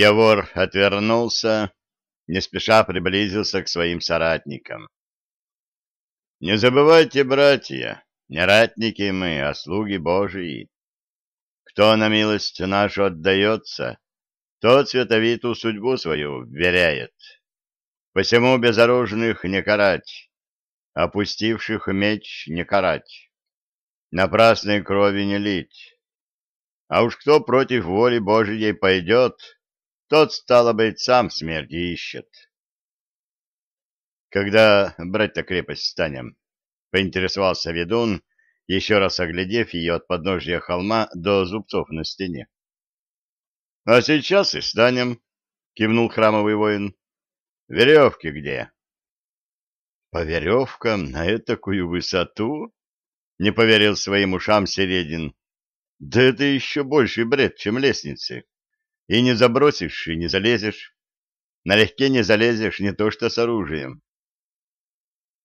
Явор отвернулся, не спеша приблизился к своим соратникам. «Не забывайте, братья, не ратники мы, а слуги Божии. Кто на милость нашу отдается, тот световиту судьбу свою вверяет. Посему безоружных не карать, опустивших меч не карать, напрасной крови не лить. А уж кто против воли Божией пойдет, тот, стало быть, сам смерти ищет. Когда брать-то крепость станем? — поинтересовался ведун, еще раз оглядев ее от подножья холма до зубцов на стене. — А сейчас и станем, — кивнул храмовый воин. — Веревки где? — По веревкам на такую высоту? — не поверил своим ушам Середин. — Да это еще больший бред, чем лестницы. И не забросишь, и не залезешь. Налегке не залезешь, не то что с оружием.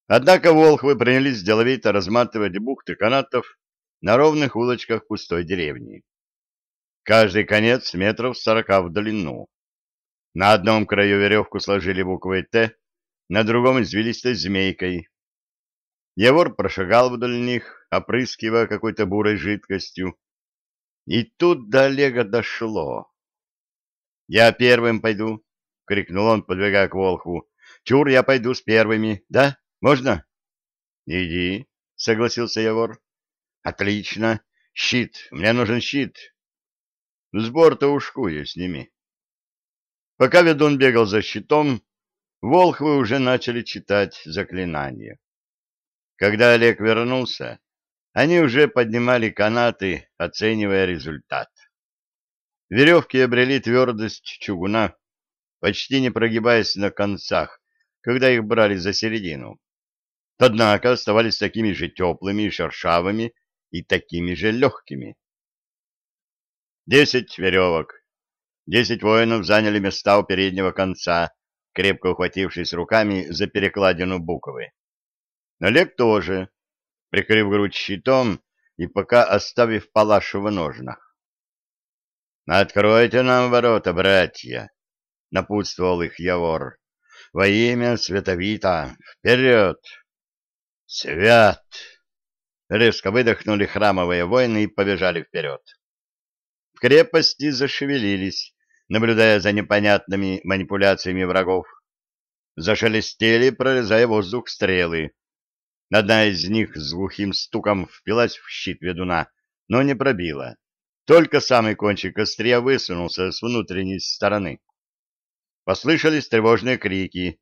Однако волхвы принялись деловито разматывать бухты канатов на ровных улочках пустой деревни. Каждый конец метров сорока в длину. На одном краю веревку сложили буквой «Т», на другом извилистой змейкой. Егор прошагал вдоль них, опрыскивая какой-то бурой жидкостью. И тут до Олега дошло. «Я первым пойду», — крикнул он, подвигая к Волхву. «Чур, я пойду с первыми, да?» Можно? Иди, согласился Егор. Отлично. Щит. Мне нужен щит. С борта ушкую сними. Пока ведун бегал за щитом, волхвы уже начали читать заклинания. Когда Олег вернулся, они уже поднимали канаты, оценивая результат. Веревки обрели твердость чугуна, почти не прогибаясь на концах, когда их брали за середину однако оставались такими же теплыми и шершавыми и такими же легкими. Десять веревок. Десять воинов заняли места у переднего конца, крепко ухватившись руками за перекладину буквы. Олег тоже, прикрыв грудь щитом и пока оставив палашу в ножнах. «Откройте нам ворота, братья!» — напутствовал их Явор. «Во имя Световита! Вперед!» «Свят!» Резко выдохнули храмовые воины и побежали вперед. В крепости зашевелились, наблюдая за непонятными манипуляциями врагов. Зашелестели, прорезая воздух стрелы. Одна из них с глухим стуком впилась в щит ведуна, но не пробила. Только самый кончик острия высунулся с внутренней стороны. Послышались тревожные крики.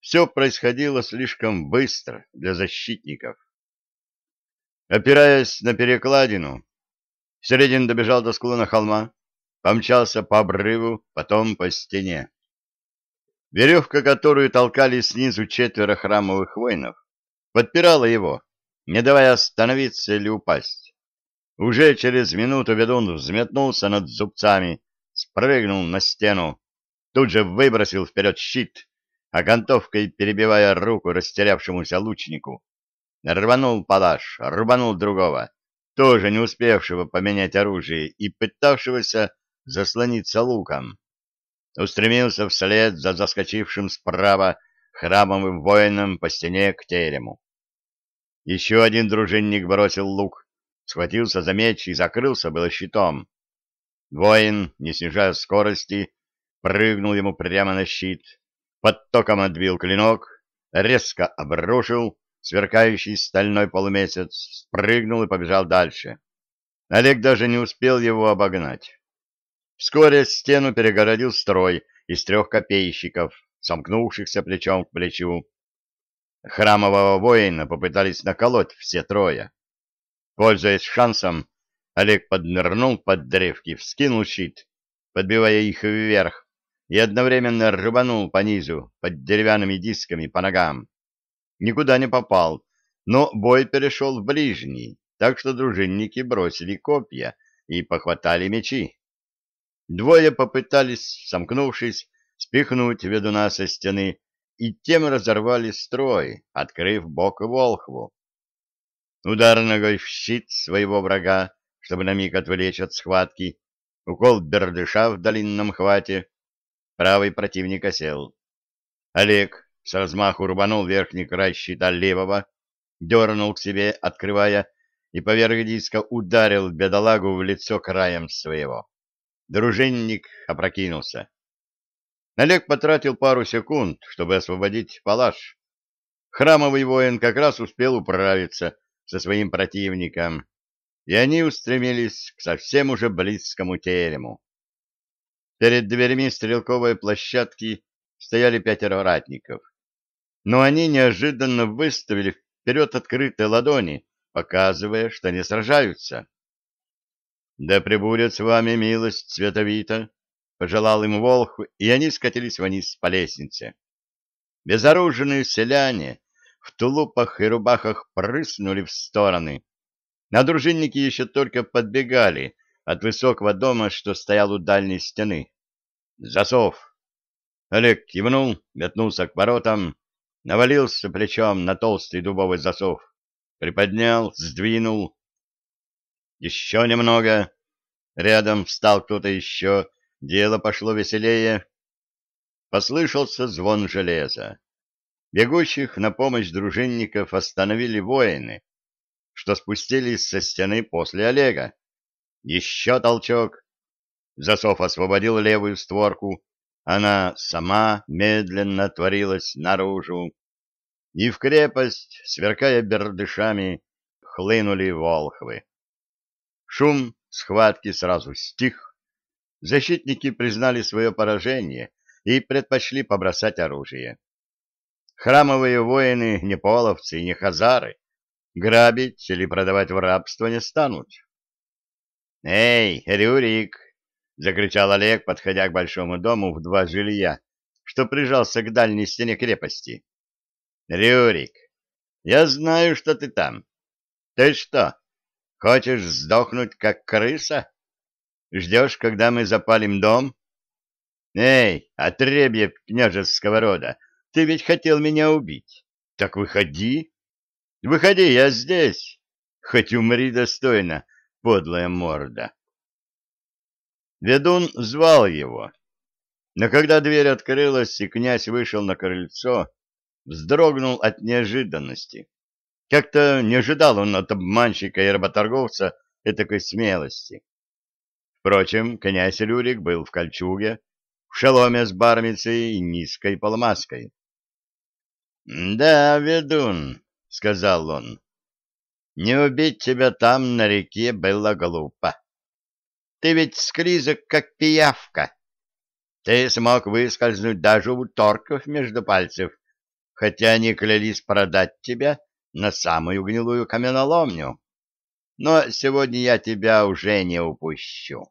Все происходило слишком быстро для защитников. Опираясь на перекладину, Середин добежал до склона холма, помчался по обрыву, потом по стене. Веревка, которую толкали снизу четверо храмовых воинов, подпирала его, не давая остановиться или упасть. Уже через минуту ведун взметнулся над зубцами, спрыгнул на стену, тут же выбросил вперед щит окантовкой перебивая руку растерявшемуся лучнику. Рванул палаш, рванул другого, тоже не успевшего поменять оружие и пытавшегося заслониться луком. Устремился вслед за заскочившим справа храмовым воином по стене к терему. Еще один дружинник бросил лук, схватился за меч и закрылся было щитом. Воин, не снижая скорости, прыгнул ему прямо на щит, под током отбил клинок, резко обрушил сверкающий стальной полумесяц, спрыгнул и побежал дальше. Олег даже не успел его обогнать. Вскоре стену перегородил строй из трех копейщиков, сомкнувшихся плечом к плечу. Храмового воина попытались наколоть все трое. Пользуясь шансом, Олег поднырнул под древки, вскинул щит, подбивая их вверх, и одновременно рванул по низу, под деревянными дисками по ногам. Никуда не попал, но бой перешел в ближний, так что дружинники бросили копья и похватали мечи. Двое попытались, сомкнувшись, спихнуть ведуна со стены, и тем разорвали строй, открыв бок Волхву. Удар ногой в щит своего врага, чтобы на миг отвлечь от схватки, укол бердыша в долинном хвате. Правый противник осел. Олег с размаху рубанул верхний край щита левого, дернул к себе, открывая, и поверх диска ударил бедолагу в лицо краем своего. Дружинник опрокинулся. Олег потратил пару секунд, чтобы освободить палаш. Храмовый воин как раз успел управиться со своим противником, и они устремились к совсем уже близкому терему. Перед дверями стрелковой площадки стояли пятеро ратников, но они неожиданно выставили вперед открытые ладони, показывая, что не сражаются. «Да пребудет с вами милость световита!» — пожелал им Волх, и они скатились вниз по лестнице. Безоружные селяне в тулупах и рубахах прыснули в стороны, а дружинники еще только подбегали от высокого дома, что стоял у дальней стены. «Засов!» Олег кивнул, метнулся к воротам, навалился плечом на толстый дубовый засов, приподнял, сдвинул. Еще немного. Рядом встал кто-то еще, дело пошло веселее. Послышался звон железа. Бегущих на помощь дружинников остановили воины, что спустились со стены после Олега. Еще толчок. Засов освободил левую створку. Она сама медленно отворилась наружу. И в крепость, сверкая бердышами, хлынули волхвы. Шум схватки сразу стих. Защитники признали свое поражение и предпочли побросать оружие. Храмовые воины не половцы и не хазары, грабить или продавать в рабство не станут. «Эй, Рюрик!» — закричал Олег, подходя к большому дому в два жилья, что прижался к дальней стене крепости. «Рюрик, я знаю, что ты там. Ты что, хочешь сдохнуть, как крыса? Ждешь, когда мы запалим дом? Эй, отребье княжеского рода, ты ведь хотел меня убить. Так выходи, Выходи, я здесь. Хоть умри достойно, подлая морда. Ведун звал его. Но когда дверь открылась и князь вышел на крыльцо, вздрогнул от неожиданности. Как-то не ожидал он от обманщика и работорговца этакой смелости. Впрочем, князь Рюрик был в кольчуге, в шеломе с бармицей и низкой поломаской. — Да, ведун, — сказал он. «Не убить тебя там, на реке, было глупо. Ты ведь склизок, как пиявка. Ты смог выскользнуть даже у торков между пальцев, хотя они клялись продать тебя на самую гнилую каменоломню. Но сегодня я тебя уже не упущу».